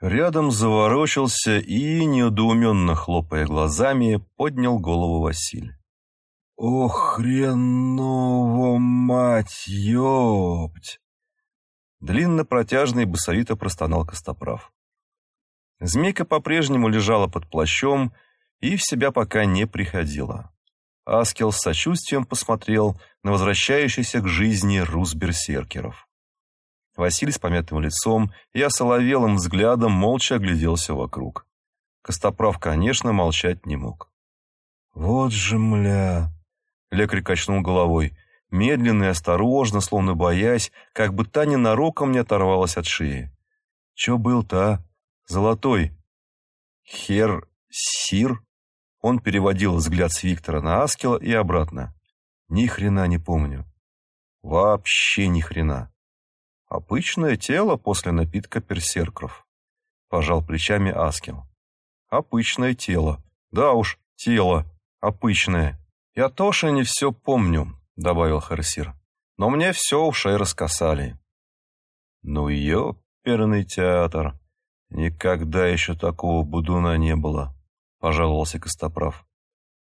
Рядом заворочился и, недоуменно хлопая глазами, поднял голову Василь. «Ох, хреново, мать, ёпть!» Длинно-протяжно и басовито простонал Костоправ. Змейка по-прежнему лежала под плащом и в себя пока не приходила. Аскел с сочувствием посмотрел на возвращающийся к жизни рус берсеркеров. Василий с помятым лицом и осоловелым взглядом молча огляделся вокруг. Костоправ, конечно, молчать не мог. «Вот же мля!» Лекарь качнул головой, медленно и осторожно, словно боясь, как бы та ненароком не оторвалась от шеи. «Чё был-то, а? Золотой?» «Хер... Сир?» Он переводил взгляд с Виктора на Аскела и обратно. «Ни хрена не помню. Вообще ни хрена. Обычное тело после напитка персеркров», — пожал плечами Аскел. «Обычное тело. Да уж, тело. Обычное. Я тоже не все помню», — добавил Харсир. «Но мне все ушей раскасали». «Ну, ёперный театр. Никогда еще такого будуна не было». — пожаловался Костоправ.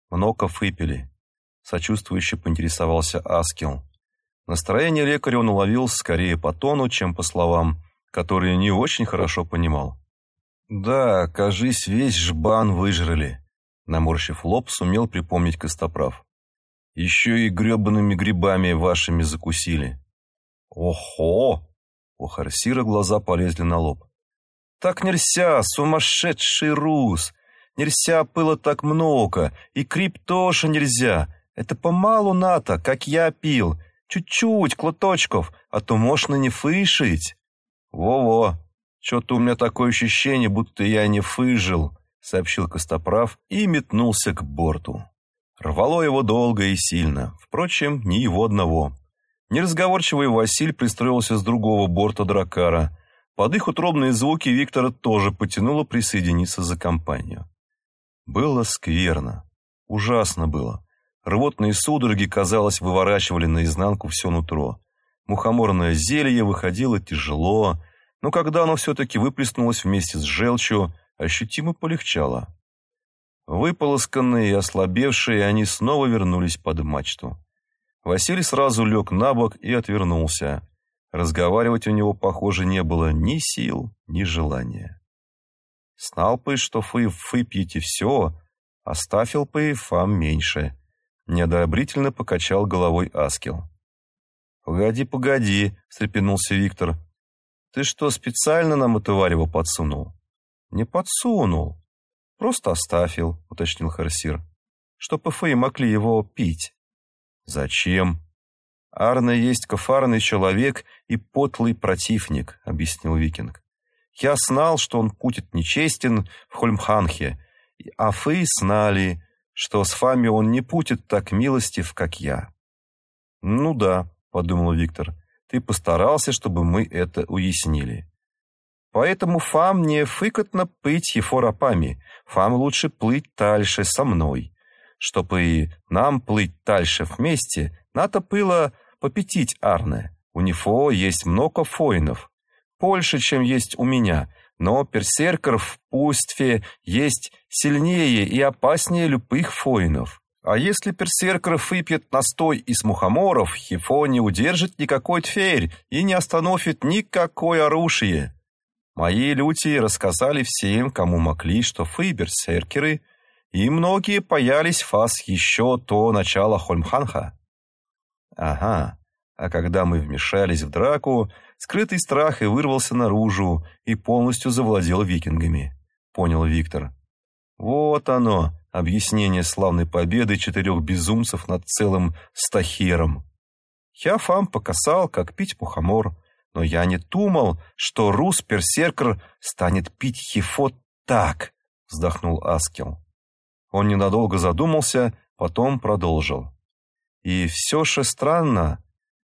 «Много выпили», — сочувствующе поинтересовался Аскел. Настроение лекаря он уловил скорее по тону, чем по словам, которые не очень хорошо понимал. «Да, кажись, весь жбан выжрали», — наморщив лоб, сумел припомнить Костоправ. «Еще и гребаными грибами вашими закусили». «Охо!» — у Харсира глаза полезли на лоб. «Так нельзя, сумасшедший рус! Нельзя было так много, и крип тоже нельзя. Это помалу надо, как я пил. Чуть-чуть, клоточков, а то можно не фышить. Во-во, что-то у меня такое ощущение, будто я не фыжил, сообщил Костоправ и метнулся к борту. Рвало его долго и сильно, впрочем, не его одного. Неразговорчивый Василь пристроился с другого борта дракара. Под их утробные звуки Виктора тоже потянуло присоединиться за компанию. Было скверно. Ужасно было. Рвотные судороги, казалось, выворачивали наизнанку все нутро. Мухоморное зелье выходило тяжело, но когда оно все-таки выплеснулось вместе с желчью, ощутимо полегчало. Выполосканные и ослабевшие, они снова вернулись под мачту. Василий сразу лег на бок и отвернулся. Разговаривать у него, похоже, не было ни сил, ни желания. Знал бы, что вы выпьете все, оставил бы вам меньше. Неодобрительно покачал головой Аскел. «Погоди, погоди», — встрепенулся Виктор. «Ты что, специально нам это варево подсунул?» «Не подсунул. Просто оставил», — уточнил Харсир. «Чтобы фей могли его пить». «Зачем?» «Арна есть кофарный человек и потлый противник», — объяснил Викинг. Я знал, что он будет нечестен в Хольмханхе, а вы знали, что с вами он не будет так милостив, как я. Ну да, подумал Виктор, ты постарался, чтобы мы это уяснили. Поэтому фам не фыкотно пыть ефоропами, фам лучше плыть дальше со мной. Чтобы и нам плыть дальше вместе, надо было попятить Арне. У него есть много фоинов, больше, чем есть у меня, но берсеркер в пустве есть сильнее и опаснее любых фоинов. А если берсеркер выпьет настой из мухоморов, его не удержит никакой тверь и не остановит никакое оружие. Мои люди рассказали всем, кому могли, что вы берсеркеры, и многие боялись вас еще до начала Хольмханха. Ага, а когда мы вмешались в драку, Скрытый страх и вырвался наружу и полностью завладел викингами, понял Виктор. Вот оно, объяснение славной победы четырех безумцев над целым стахером. Я фам покасал, как пить мухомор, но я не думал, что рус-персеркер станет пить хифот так, вздохнул Аскел. Он ненадолго задумался, потом продолжил. И все же странно,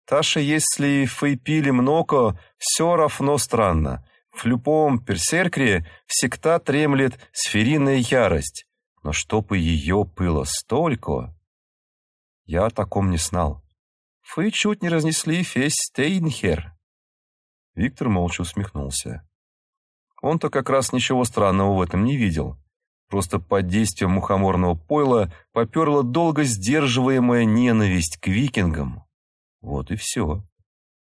Таша, если вы пили много, все равно странно. В любом персеркре всегда тремлет сфериная ярость. Но чтобы ее было столько... Я о таком не знал. Вы чуть не разнесли весь Стейнхер. Виктор молча усмехнулся. Он-то как раз ничего странного в этом не видел. Просто под действием мухоморного пойла поперла долго сдерживаемая ненависть к викингам. Вот и все.